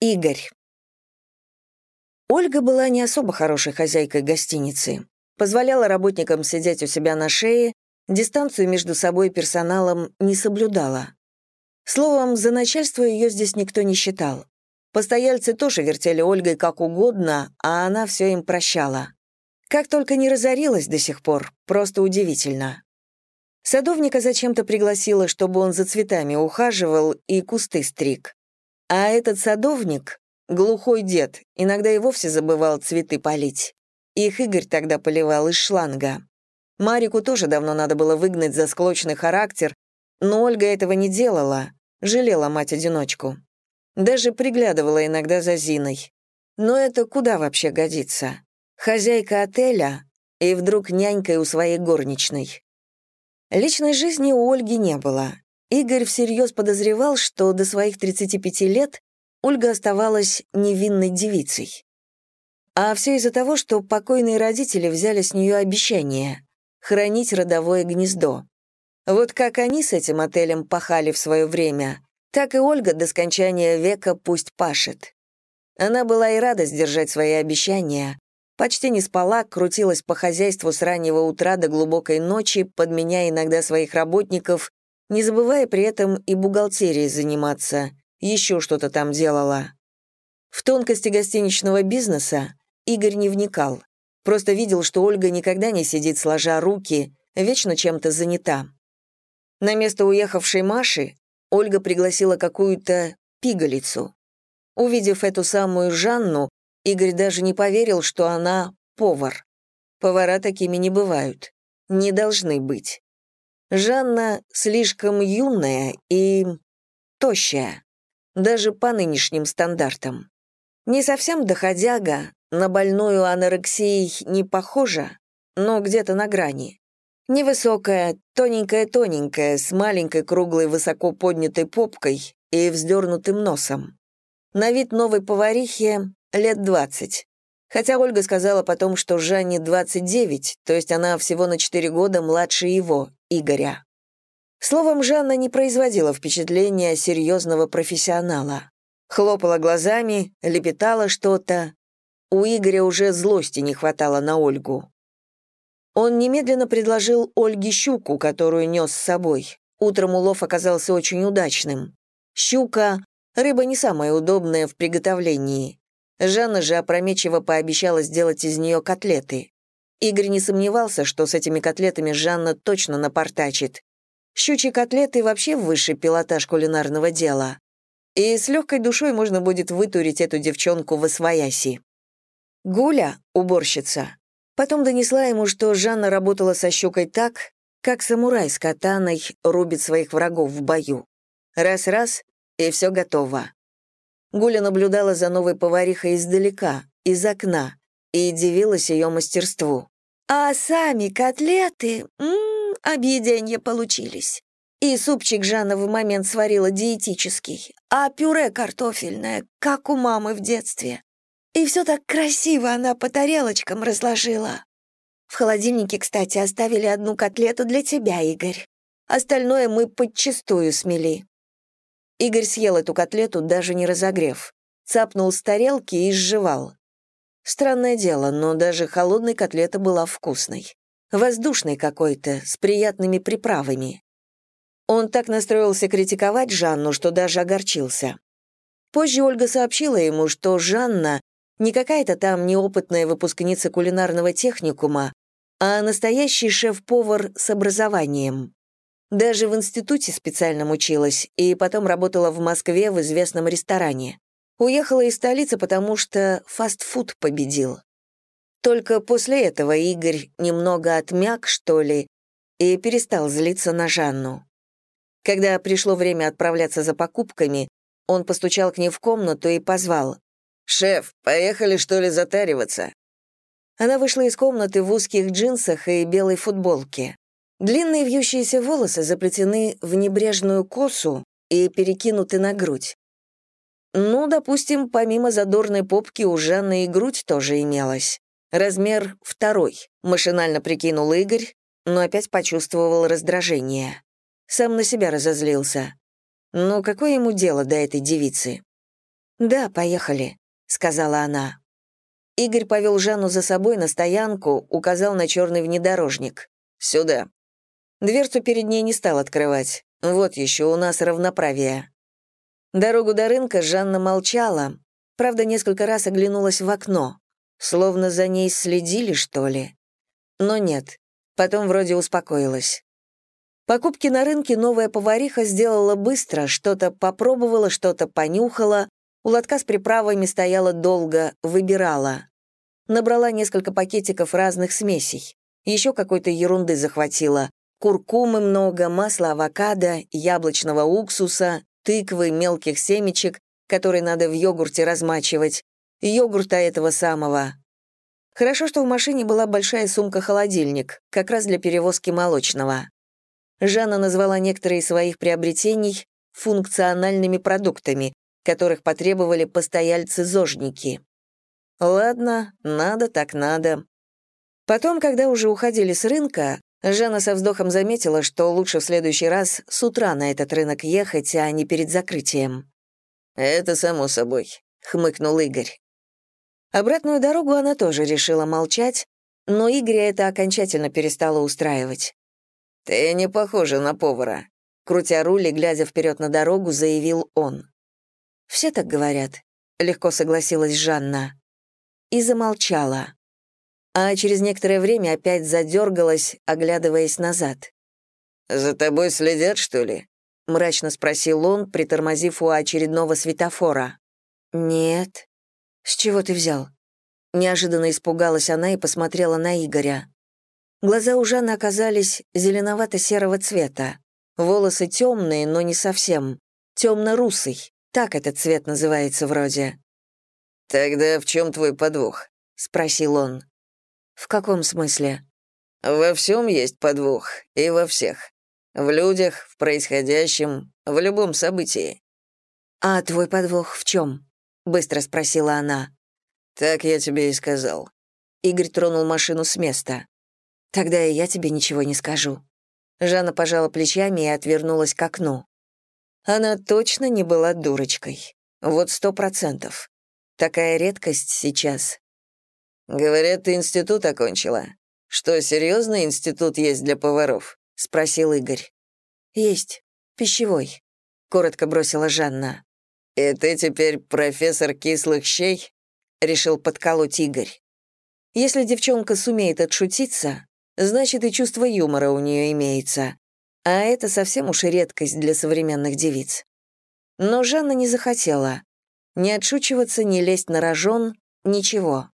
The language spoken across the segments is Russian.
Игорь. Ольга была не особо хорошей хозяйкой гостиницы. Позволяла работникам сидеть у себя на шее, дистанцию между собой и персоналом не соблюдала. Словом, за начальство ее здесь никто не считал. Постояльцы тоже вертели Ольгой как угодно, а она все им прощала. Как только не разорилась до сих пор, просто удивительно. Садовника зачем-то пригласила, чтобы он за цветами ухаживал и кусты стриг. А этот садовник, глухой дед, иногда и вовсе забывал цветы полить. Их Игорь тогда поливал из шланга. Марику тоже давно надо было выгнать за склочный характер, но Ольга этого не делала, жалела мать-одиночку. Даже приглядывала иногда за Зиной. Но это куда вообще годится? Хозяйка отеля и вдруг нянькой у своей горничной. Личной жизни у Ольги не было. Игорь всерьез подозревал, что до своих 35 лет Ольга оставалась невинной девицей. А все из-за того, что покойные родители взяли с нее обещание — хранить родовое гнездо. Вот как они с этим отелем пахали в свое время, так и Ольга до скончания века пусть пашет. Она была и рада сдержать свои обещания, почти не спала, крутилась по хозяйству с раннего утра до глубокой ночи, подменяя иногда своих работников не забывая при этом и бухгалтерией заниматься, еще что-то там делала. В тонкости гостиничного бизнеса Игорь не вникал, просто видел, что Ольга никогда не сидит сложа руки, вечно чем-то занята. На место уехавшей Маши Ольга пригласила какую-то пигалицу. Увидев эту самую Жанну, Игорь даже не поверил, что она повар. Повара такими не бывают. Не должны быть. Жанна слишком юная и тощая, даже по нынешним стандартам. Не совсем доходяга, на больную анорексией не похожа, но где-то на грани. Невысокая, тоненькая-тоненькая, с маленькой круглой высоко поднятой попкой и вздернутым носом. На вид новой поварихи лет двадцать. Хотя Ольга сказала потом, что Жанне 29, то есть она всего на 4 года младше его, Игоря. Словом, Жанна не производила впечатления серьезного профессионала. Хлопала глазами, лепетала что-то. У Игоря уже злости не хватало на Ольгу. Он немедленно предложил Ольге щуку, которую нес с собой. Утром улов оказался очень удачным. Щука — рыба не самая удобная в приготовлении. Жанна же опрометчиво пообещала сделать из нее котлеты. Игорь не сомневался, что с этими котлетами Жанна точно напортачит. Щучьи котлеты вообще высший пилотаж кулинарного дела. И с легкой душой можно будет вытурить эту девчонку в освояси. Гуля, уборщица, потом донесла ему, что Жанна работала со щукой так, как самурай с катаной рубит своих врагов в бою. Раз-раз, и все готово. Гуля наблюдала за новой поварихой издалека, из окна, и дивилась ее мастерству. «А сами котлеты, ммм, объеденье получились. И супчик Жанна в момент сварила диетический, а пюре картофельное, как у мамы в детстве. И все так красиво она по тарелочкам разложила. В холодильнике, кстати, оставили одну котлету для тебя, Игорь. Остальное мы подчистую смели. Игорь съел эту котлету, даже не разогрев. Цапнул с тарелки и сживал. Странное дело, но даже холодная котлета была вкусной. Воздушной какой-то, с приятными приправами. Он так настроился критиковать Жанну, что даже огорчился. Позже Ольга сообщила ему, что Жанна не какая-то там неопытная выпускница кулинарного техникума, а настоящий шеф-повар с образованием. Даже в институте специальном училась и потом работала в Москве в известном ресторане. Уехала из столицы, потому что фастфуд победил. Только после этого Игорь немного отмяк, что ли, и перестал злиться на Жанну. Когда пришло время отправляться за покупками, он постучал к ней в комнату и позвал. «Шеф, поехали, что ли, затариваться?» Она вышла из комнаты в узких джинсах и белой футболке. Длинные вьющиеся волосы заплетены в небрежную косу и перекинуты на грудь. Ну, допустим, помимо задорной попки у Жанны и грудь тоже имелась. Размер второй, машинально прикинул Игорь, но опять почувствовал раздражение. Сам на себя разозлился. Но какое ему дело до этой девицы? «Да, поехали», — сказала она. Игорь повел Жанну за собой на стоянку, указал на черный внедорожник. «Сюда». Дверцу перед ней не стал открывать. Вот еще у нас равноправие. Дорогу до рынка Жанна молчала, правда, несколько раз оглянулась в окно, словно за ней следили, что ли. Но нет, потом вроде успокоилась. Покупки на рынке новая повариха сделала быстро, что-то попробовала, что-то понюхала, у лотка с приправами стояла долго, выбирала. Набрала несколько пакетиков разных смесей. Еще какой-то ерунды захватила. Куркумы много, масла авокадо, яблочного уксуса, тыквы, мелких семечек, которые надо в йогурте размачивать, йогурта этого самого. Хорошо, что в машине была большая сумка-холодильник, как раз для перевозки молочного. Жанна назвала некоторые из своих приобретений функциональными продуктами, которых потребовали постояльцы-зожники. Ладно, надо так надо. Потом, когда уже уходили с рынка, Жанна со вздохом заметила, что лучше в следующий раз с утра на этот рынок ехать, а не перед закрытием. «Это само собой», — хмыкнул Игорь. Обратную дорогу она тоже решила молчать, но Игоря это окончательно перестало устраивать. «Ты не похожа на повара», — крутя руль и глядя вперед на дорогу, заявил он. «Все так говорят», — легко согласилась Жанна. И замолчала. А через некоторое время опять задергалась, оглядываясь назад. «За тобой следят, что ли?» — мрачно спросил он, притормозив у очередного светофора. «Нет». «С чего ты взял?» Неожиданно испугалась она и посмотрела на Игоря. Глаза у Жанны оказались зеленовато-серого цвета. Волосы темные, но не совсем. Темно-русый. Так этот цвет называется вроде. «Тогда в чем твой подвох?» — спросил он. «В каком смысле?» «Во всем есть подвох, и во всех. В людях, в происходящем, в любом событии». «А твой подвох в чем?» — быстро спросила она. «Так я тебе и сказал». Игорь тронул машину с места. «Тогда и я тебе ничего не скажу». Жанна пожала плечами и отвернулась к окну. Она точно не была дурочкой. Вот сто процентов. Такая редкость сейчас. «Говорят, ты институт окончила. Что, серьезный институт есть для поваров?» — спросил Игорь. «Есть. Пищевой», — коротко бросила Жанна. «И ты теперь профессор кислых щей?» — решил подколоть Игорь. Если девчонка сумеет отшутиться, значит и чувство юмора у нее имеется. А это совсем уж редкость для современных девиц. Но Жанна не захотела. Ни отшучиваться, ни лезть на рожон, ничего.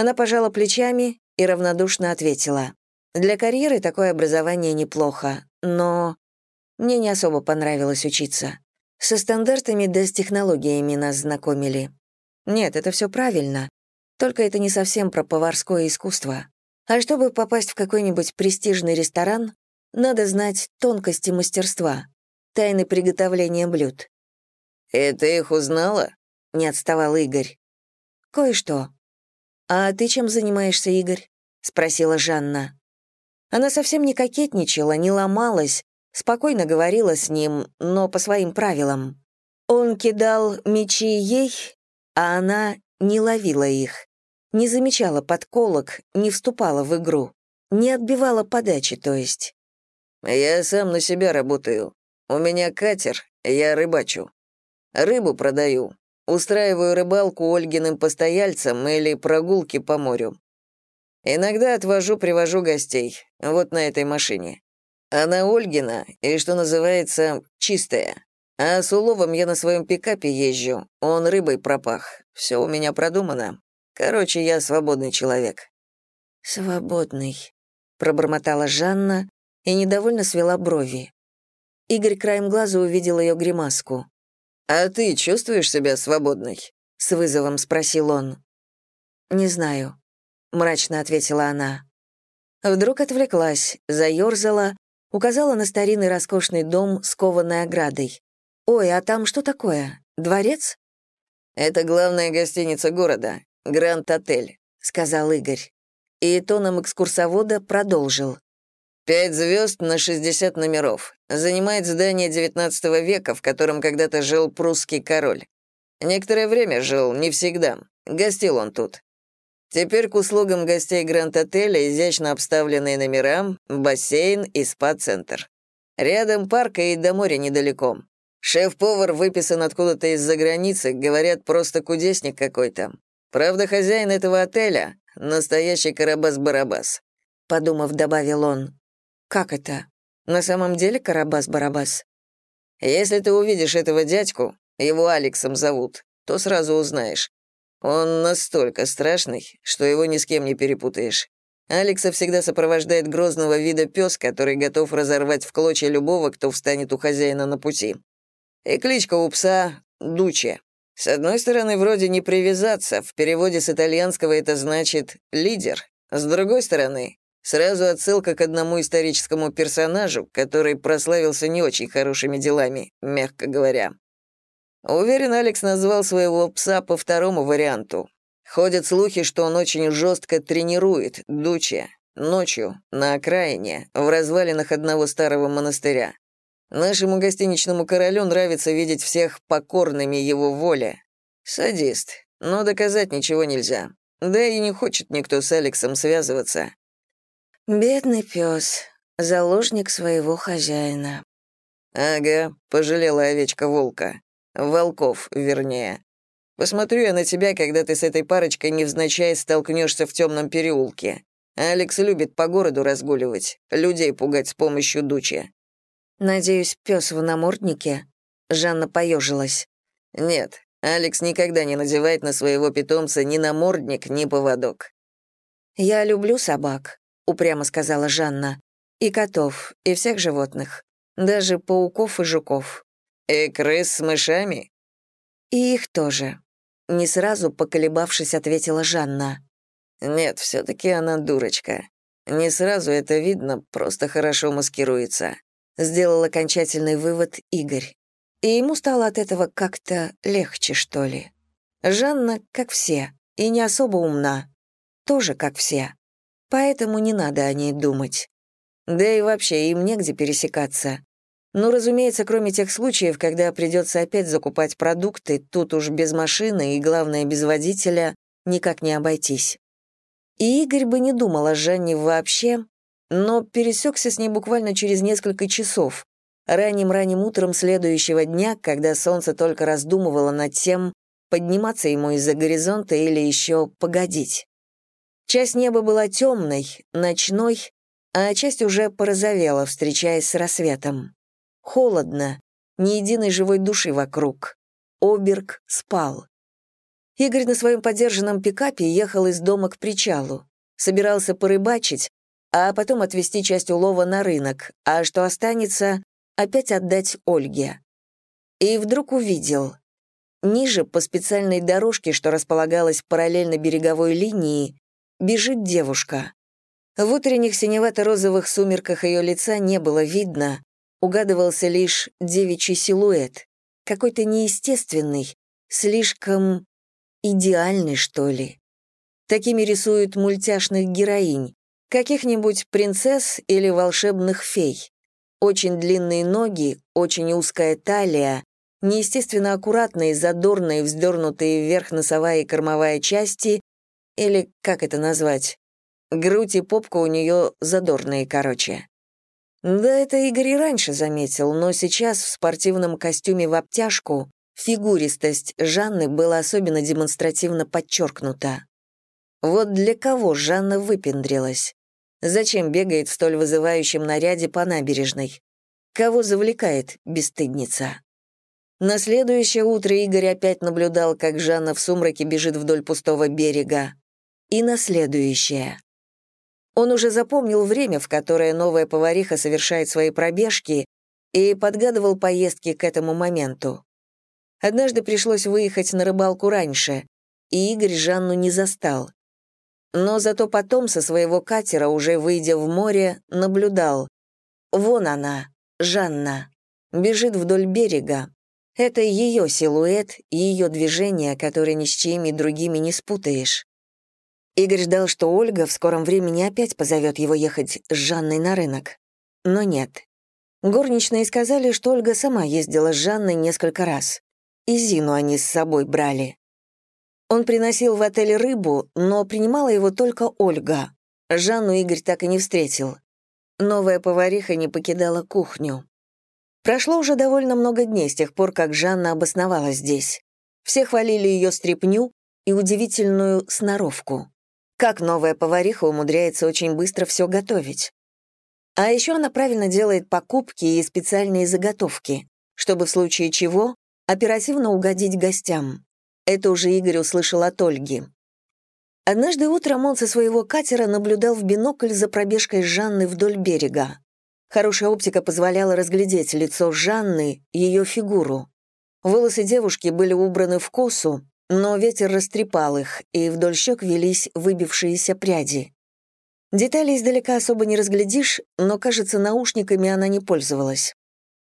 Она пожала плечами и равнодушно ответила. «Для карьеры такое образование неплохо, но мне не особо понравилось учиться. Со стандартами да с технологиями нас знакомили. Нет, это все правильно, только это не совсем про поварское искусство. А чтобы попасть в какой-нибудь престижный ресторан, надо знать тонкости мастерства, тайны приготовления блюд. «И ты их узнала?» — не отставал Игорь. «Кое-что». «А ты чем занимаешься, Игорь?» — спросила Жанна. Она совсем не кокетничала, не ломалась, спокойно говорила с ним, но по своим правилам. Он кидал мечи ей, а она не ловила их, не замечала подколок, не вступала в игру, не отбивала подачи, то есть. «Я сам на себя работаю. У меня катер, я рыбачу. Рыбу продаю. Устраиваю рыбалку Ольгиным постояльцам или прогулки по морю. Иногда отвожу-привожу гостей, вот на этой машине. Она Ольгина, и, что называется, чистая. А с уловом я на своем пикапе езжу, он рыбой пропах. Все у меня продумано. Короче, я свободный человек». «Свободный», — пробормотала Жанна, и недовольно свела брови. Игорь краем глаза увидел ее гримаску. «А ты чувствуешь себя свободной?» — с вызовом спросил он. «Не знаю», — мрачно ответила она. Вдруг отвлеклась, заерзала, указала на старинный роскошный дом с кованой оградой. «Ой, а там что такое? Дворец?» «Это главная гостиница города, Гранд-отель», — сказал Игорь. И тоном экскурсовода продолжил. Пять звезд на 60 номеров. Занимает здание XIX века, в котором когда-то жил прусский король. Некоторое время жил, не всегда. Гостил он тут. Теперь к услугам гостей Гранд-отеля изящно обставленные номера, бассейн и спа-центр. Рядом парк и до моря недалеко. Шеф-повар выписан откуда-то из-за границы, говорят, просто кудесник какой-то. Правда, хозяин этого отеля — настоящий Карабас-Барабас», — подумав, добавил он. «Как это? На самом деле Карабас-Барабас?» «Если ты увидишь этого дядьку, его Алексом зовут, то сразу узнаешь. Он настолько страшный, что его ни с кем не перепутаешь. Алекса всегда сопровождает грозного вида пес, который готов разорвать в клочья любого, кто встанет у хозяина на пути. И кличка у пса — Дуче. С одной стороны, вроде не привязаться, в переводе с итальянского это значит «лидер». С другой стороны, сразу отсылка к одному историческому персонажу, который прославился не очень хорошими делами, мягко говоря. Уверен, Алекс назвал своего пса по второму варианту. Ходят слухи, что он очень жестко тренирует Дуче ночью на окраине, в развалинах одного старого монастыря. Нашему гостиничному королю нравится видеть всех покорными его воле. Садист, но доказать ничего нельзя. Да и не хочет никто с Алексом связываться. Бедный пес, заложник своего хозяина. Ага, пожалела овечка волка. Волков, вернее. Посмотрю я на тебя, когда ты с этой парочкой невзначай столкнешься в темном переулке. Алекс любит по городу разгуливать, людей пугать с помощью дучи. «Надеюсь, пес в наморднике?» Жанна поежилась. «Нет, Алекс никогда не надевает на своего питомца ни намордник, ни поводок». «Я люблю собак», — упрямо сказала Жанна. «И котов, и всех животных. Даже пауков и жуков». «И крыс с мышами?» «И их тоже», — не сразу поколебавшись, ответила Жанна. «Нет, все таки она дурочка. Не сразу это видно, просто хорошо маскируется сделал окончательный вывод Игорь. И ему стало от этого как-то легче, что ли. Жанна, как все, и не особо умна. Тоже как все. Поэтому не надо о ней думать. Да и вообще им негде пересекаться. Ну, разумеется, кроме тех случаев, когда придется опять закупать продукты, тут уж без машины и, главное, без водителя никак не обойтись. И Игорь бы не думал о Жанне вообще, но пересекся с ней буквально через несколько часов, ранним-ранним утром следующего дня, когда солнце только раздумывало над тем, подниматься ему из-за горизонта или еще погодить. Часть неба была темной, ночной, а часть уже порозовела, встречаясь с рассветом. Холодно, ни единой живой души вокруг. Оберг спал. Игорь на своем подержанном пикапе ехал из дома к причалу. Собирался порыбачить, а потом отвезти часть улова на рынок, а что останется, опять отдать Ольге. И вдруг увидел. Ниже, по специальной дорожке, что располагалась параллельно береговой линии, бежит девушка. В утренних синевато-розовых сумерках ее лица не было видно, угадывался лишь девичий силуэт, какой-то неестественный, слишком идеальный, что ли. Такими рисуют мультяшных героинь, Каких-нибудь принцесс или волшебных фей. Очень длинные ноги, очень узкая талия, неестественно аккуратные, задорные, вздернутые вверх носовая и кормовая части, или как это назвать? Грудь и попка у нее задорные, короче. Да, это Игорь и раньше заметил, но сейчас в спортивном костюме в обтяжку фигуристость Жанны была особенно демонстративно подчеркнута. Вот для кого Жанна выпендрилась? Зачем бегает в столь вызывающем наряде по набережной? Кого завлекает бесстыдница? На следующее утро Игорь опять наблюдал, как Жанна в сумраке бежит вдоль пустого берега. И на следующее. Он уже запомнил время, в которое новая повариха совершает свои пробежки, и подгадывал поездки к этому моменту. Однажды пришлось выехать на рыбалку раньше, и Игорь Жанну не застал. Но зато потом со своего катера, уже выйдя в море, наблюдал. Вон она, Жанна, бежит вдоль берега. Это ее силуэт, ее движение, которые ни с чьими другими не спутаешь. Игорь ждал, что Ольга в скором времени опять позовет его ехать с Жанной на рынок. Но нет. Горничные сказали, что Ольга сама ездила с Жанной несколько раз. и Зину они с собой брали. Он приносил в отель рыбу, но принимала его только Ольга. Жанну Игорь так и не встретил. Новая повариха не покидала кухню. Прошло уже довольно много дней с тех пор, как Жанна обосновалась здесь. Все хвалили ее стряпню и удивительную сноровку. Как новая повариха умудряется очень быстро все готовить. А еще она правильно делает покупки и специальные заготовки, чтобы в случае чего оперативно угодить гостям. Это уже Игорь услышал от Ольги. Однажды утром он со своего катера наблюдал в бинокль за пробежкой Жанны вдоль берега. Хорошая оптика позволяла разглядеть лицо Жанны, ее фигуру. Волосы девушки были убраны в косу, но ветер растрепал их, и вдоль щек велись выбившиеся пряди. Детали издалека особо не разглядишь, но, кажется, наушниками она не пользовалась.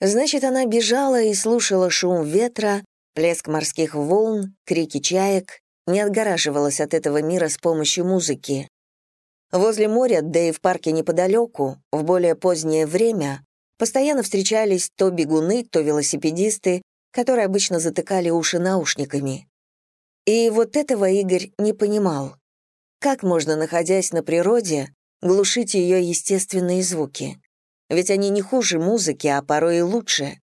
Значит, она бежала и слушала шум ветра, плеск морских волн, крики чаек, не отгораживалась от этого мира с помощью музыки. Возле моря, да и в парке неподалеку, в более позднее время, постоянно встречались то бегуны, то велосипедисты, которые обычно затыкали уши наушниками. И вот этого Игорь не понимал. Как можно, находясь на природе, глушить ее естественные звуки? Ведь они не хуже музыки, а порой и лучше.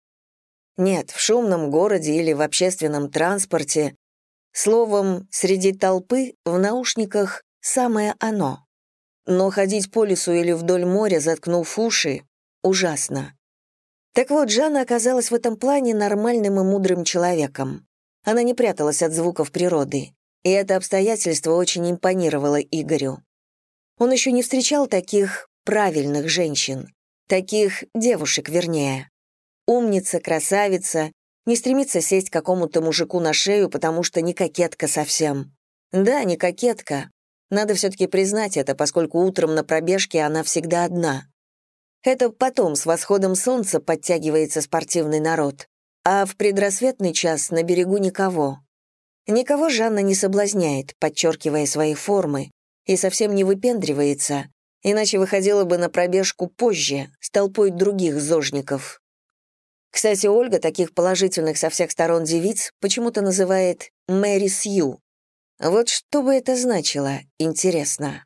Нет, в шумном городе или в общественном транспорте, словом, среди толпы, в наушниках самое оно. Но ходить по лесу или вдоль моря, заткнув уши, ужасно. Так вот, Жанна оказалась в этом плане нормальным и мудрым человеком. Она не пряталась от звуков природы и это обстоятельство очень импонировало Игорю. Он еще не встречал таких правильных женщин, таких девушек, вернее. Умница, красавица, не стремится сесть какому-то мужику на шею, потому что не кокетка совсем. Да, не кокетка. Надо все-таки признать это, поскольку утром на пробежке она всегда одна. Это потом, с восходом солнца, подтягивается спортивный народ. А в предрассветный час на берегу никого. Никого Жанна не соблазняет, подчеркивая свои формы, и совсем не выпендривается, иначе выходила бы на пробежку позже, с толпой других зожников. Кстати, Ольга таких положительных со всех сторон девиц почему-то называет Мэри Сью. Вот что бы это значило, интересно.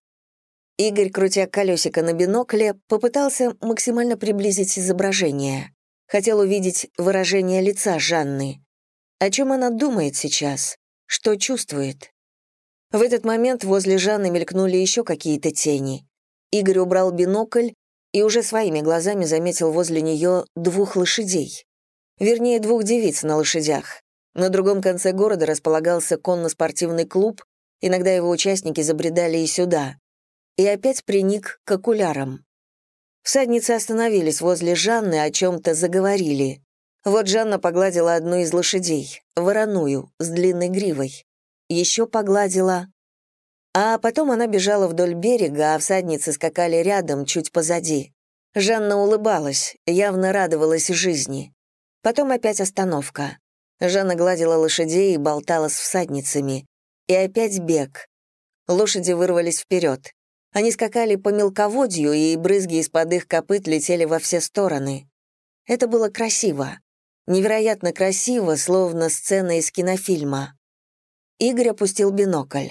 Игорь, крутя колесико на бинокле, попытался максимально приблизить изображение. Хотел увидеть выражение лица Жанны. О чем она думает сейчас? что чувствует. В этот момент возле Жанны мелькнули еще какие-то тени. Игорь убрал бинокль и уже своими глазами заметил возле нее двух лошадей. Вернее, двух девиц на лошадях. На другом конце города располагался конно-спортивный клуб, иногда его участники забредали и сюда. И опять приник к окулярам. Всадницы остановились возле Жанны, о чем-то заговорили. Вот Жанна погладила одну из лошадей, вороную, с длинной гривой. Еще погладила. А потом она бежала вдоль берега, а всадницы скакали рядом, чуть позади. Жанна улыбалась, явно радовалась жизни. Потом опять остановка. Жанна гладила лошадей и болтала с всадницами. И опять бег. Лошади вырвались вперед. Они скакали по мелководью, и брызги из-под их копыт летели во все стороны. Это было красиво. Невероятно красиво, словно сцена из кинофильма. Игорь опустил бинокль.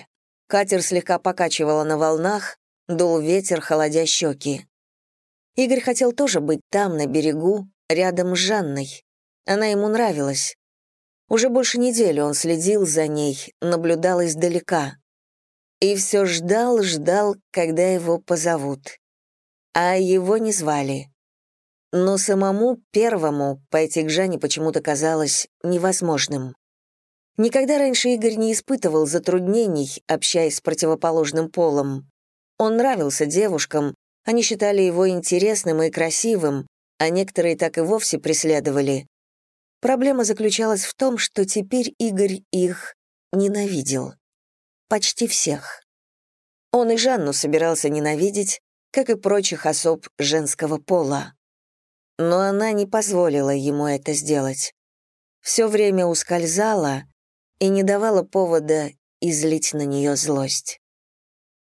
Катер слегка покачивало на волнах, дул ветер, холодя щеки. Игорь хотел тоже быть там, на берегу, рядом с Жанной. Она ему нравилась. Уже больше недели он следил за ней, наблюдал издалека. И все ждал, ждал, когда его позовут. А его не звали. Но самому первому пойти к Жанне почему-то казалось невозможным. Никогда раньше Игорь не испытывал затруднений, общаясь с противоположным полом. Он нравился девушкам, они считали его интересным и красивым, а некоторые так и вовсе преследовали. Проблема заключалась в том, что теперь Игорь их ненавидел. Почти всех. Он и Жанну собирался ненавидеть, как и прочих особ женского пола но она не позволила ему это сделать. Все время ускользала и не давала повода излить на нее злость.